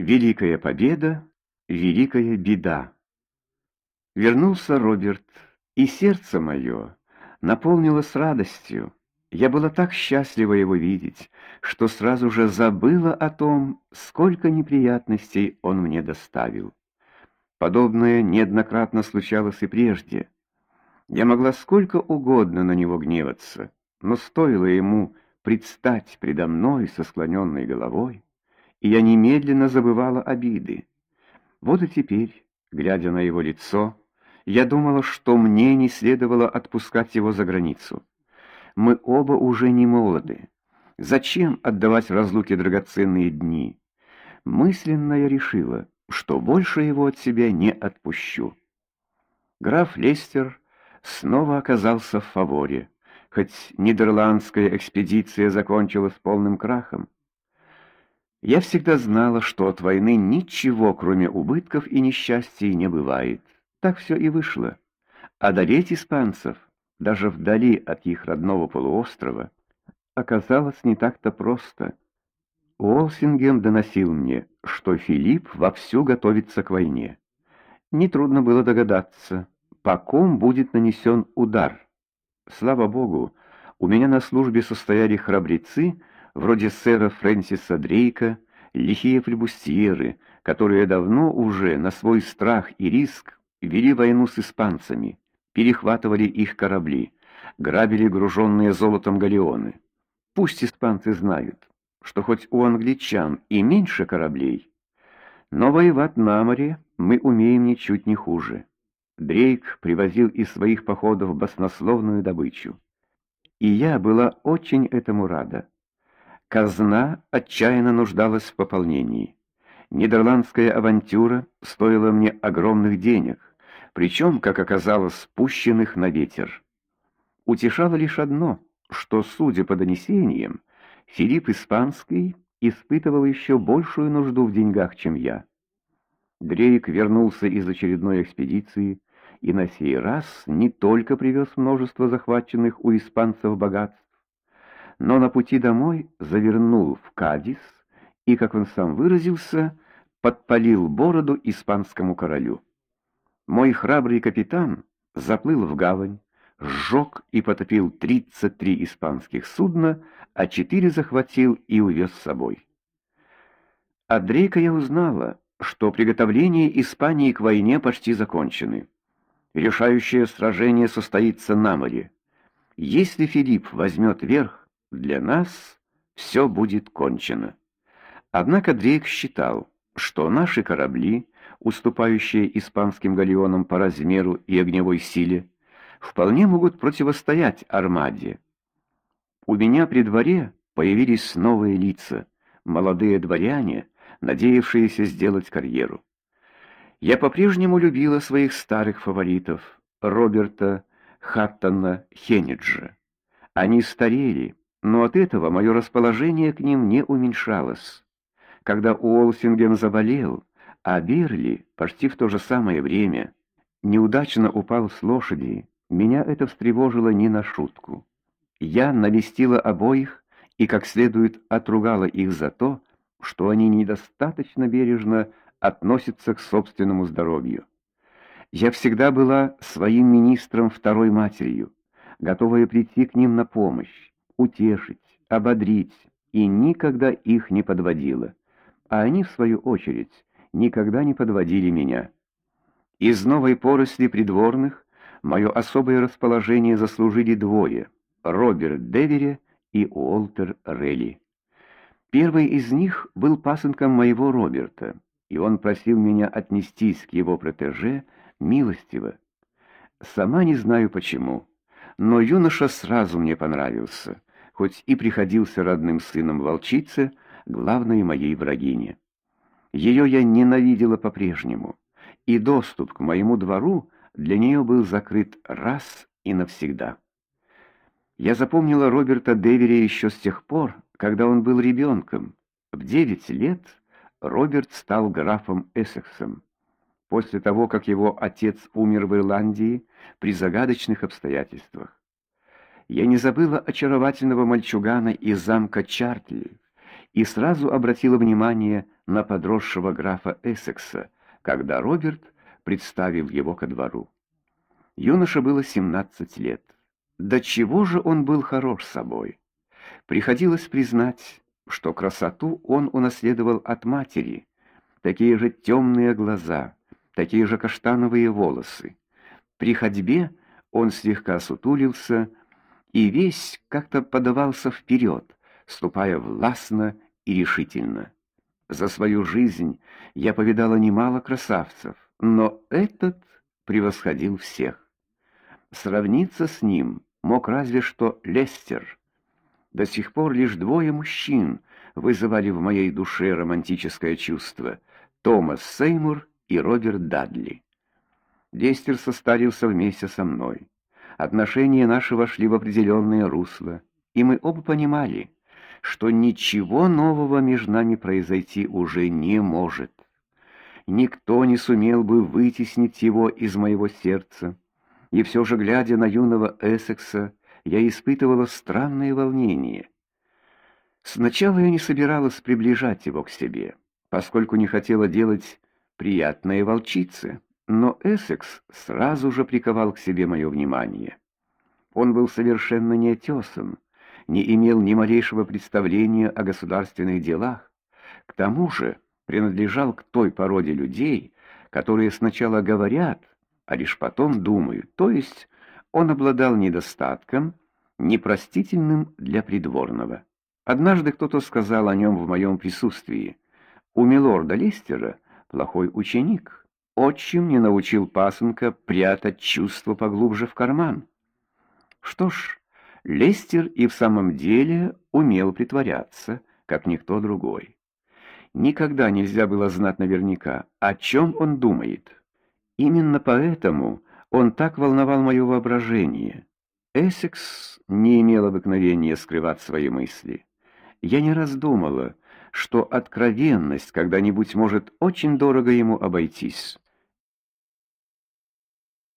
Великая победа, великая беда. Вернулся Роберт, и сердце мое наполнилось радостью. Я была так счастлива его видеть, что сразу же забыла о том, сколько неприятностей он мне доставил. Подобное неоднократно случалось и прежде. Я могла сколько угодно на него гневаться, но стоило ему предстать предо мной со склоненной головой, и я немедленно забывала обиды. Вот и теперь, глядя на его лицо, я думала, что мне не следовало отпускать его за границу. Мы оба уже не молоды. Зачем отдавать в разлуке драгоценные дни? Мысленно я решила, что больше его от себя не отпущу. Граф Лестер снова оказался в фаворе, хоть нидерландская экспедиция закончилась полным крахом. Я всегда знала, что от войны ничего, кроме убытков и несчастий, не бывает. Так все и вышло. Одолеть испанцев, даже вдали от их родного полуострова, оказалось не так-то просто. Уолсингем доносил мне, что Филипп вовсю готовится к войне. Нетрудно было догадаться, по ком будет нанесен удар. Слава богу, у меня на службе состояли храбрецы, вроде сэра Фрэнсиса Дрейка, лихие флебустьеры, которые давно уже на свой страх и риск вели войну с испанцами, перехватывали их корабли, грабили груженные золотом галеоны. Пусть испанцы знают, что хоть у англичан и меньше кораблей, но воевать на море мы умеем ничуть не хуже. Дрейк привозил из своих походов баснословную добычу. И я была очень этому рада. Казна отчаянно нуждалась в пополнении. Нидерландская авантюра стоила мне огромных денег, причем, как оказалось, спущенных на ветер. Утешало лишь одно, что, судя по донесениям, Филипп Испанский испытывал еще большую нужду в деньгах, чем я. Дрейк вернулся из очередной экспедиции и на сей раз не только привез множество захваченных у испанцев богатств, но на пути домой завернул в Кадис и, как он сам выразился, подпалил бороду испанскому королю. Мой храбрый капитан заплыл в гавань, сжег и потопил 33 испанских судна, а четыре захватил и увез с собой. От Дрейка я узнала, что приготовления Испании к войне почти закончены. Решающее сражение состоится на море. Если Филипп возьмет верх, для нас все будет кончено. Однако Дрейк считал, что наши корабли, уступающие испанским галеонам по размеру и огневой силе, вполне могут противостоять армаде. У меня при дворе появились новые лица, молодые дворяне, надеявшиеся сделать карьеру. Я по-прежнему любила своих старых фаворитов, Роберта, Хаттона, Хенниджа. Они старели, но от этого мое расположение к ним не уменьшалось. Когда Уолсинген заболел, а Берли почти в то же самое время неудачно упал с лошади, меня это встревожило не на шутку. Я навестила обоих и как следует отругала их за то, что они недостаточно бережно относятся к собственному здоровью. Я всегда была своим министром второй матерью, готовая прийти к ним на помощь утешить, ободрить, и никогда их не подводила. А они, в свою очередь, никогда не подводили меня. Из новой поросли придворных мое особое расположение заслужили двое — Роберт Девере и Уолтер Релли. Первый из них был пасынком моего Роберта, и он просил меня отнестись к его протеже милостиво. Сама не знаю почему, но юноша сразу мне понравился хоть и приходился родным сыном волчице, главной моей врагине. Ее я ненавидела по-прежнему, и доступ к моему двору для нее был закрыт раз и навсегда. Я запомнила Роберта Девери еще с тех пор, когда он был ребенком. В девять лет Роберт стал графом Эссексом. После того, как его отец умер в Ирландии при загадочных обстоятельствах. Я не забыла очаровательного мальчугана из замка Чартли и сразу обратила внимание на подросшего графа Эссекса, когда Роберт представил его ко двору. Юноше было 17 лет. До чего же он был хорош собой. Приходилось признать, что красоту он унаследовал от матери. Такие же темные глаза, такие же каштановые волосы. При ходьбе он слегка сутулился и весь как-то подавался вперед, ступая властно и решительно. За свою жизнь я повидала немало красавцев, но этот превосходил всех. Сравниться с ним мог разве что Лестер. До сих пор лишь двое мужчин вызывали в моей душе романтическое чувство: Томас Сеймур и Роберт Дадли. Лестер состарился вместе со мной. Отношения наши вошли в определенное русло, и мы оба понимали, что ничего нового между нами произойти уже не может. Никто не сумел бы вытеснить его из моего сердца. И все же, глядя на юного Эссекса, я испытывала странное волнение. Сначала я не собиралась приближать его к себе, поскольку не хотела делать приятное волчице, но Эссекс сразу же приковал к себе мое внимание. Он был совершенно неотесан, не имел ни малейшего представления о государственных делах. К тому же принадлежал к той породе людей, которые сначала говорят, а лишь потом думают. То есть он обладал недостатком, непростительным для придворного. Однажды кто-то сказал о нем в моем присутствии: "У милорда Листера плохой ученик. Отчим не научил пасынка прятать чувства поглубже в карман". Что ж, Лестер и в самом деле умел притворяться, как никто другой. Никогда нельзя было знать наверняка, о чем он думает. Именно поэтому он так волновал мое воображение. Эссекс не имел обыкновения скрывать свои мысли. Я не раз думала, что откровенность когда-нибудь может очень дорого ему обойтись.